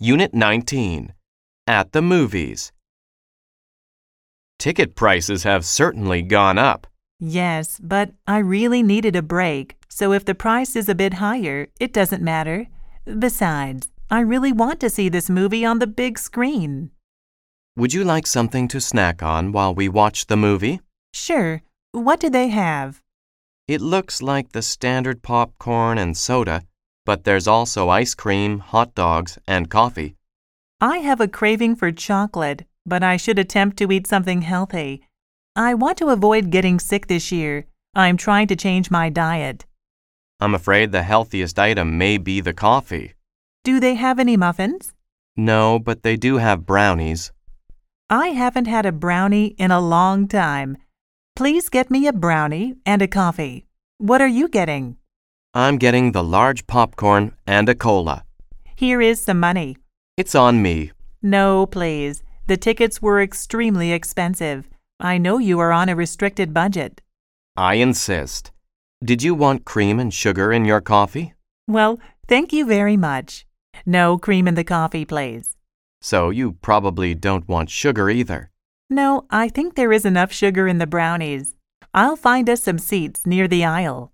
Unit 19. At the movies. Ticket prices have certainly gone up. Yes, but I really needed a break, so if the price is a bit higher, it doesn't matter. Besides, I really want to see this movie on the big screen. Would you like something to snack on while we watch the movie? Sure, what do they have? It looks like the standard popcorn and soda, but there's also ice cream, hot dogs, and coffee. I have a craving for chocolate, but I should attempt to eat something healthy. I want to avoid getting sick this year. I'm trying to change my diet. I'm afraid the healthiest item may be the coffee. Do they have any muffins? No, but they do have brownies. I haven't had a brownie in a long time. Please get me a brownie and a coffee. What are you getting? I'm getting the large popcorn and a cola. Here is some money. It's on me. No, please. The tickets were extremely expensive. I know you are on a restricted budget. I insist. Did you want cream and sugar in your coffee? Well, thank you very much. No cream in the coffee, please. So you probably don't want sugar either. No, I think there is enough sugar in the brownies. I'll find us some seats near the aisle.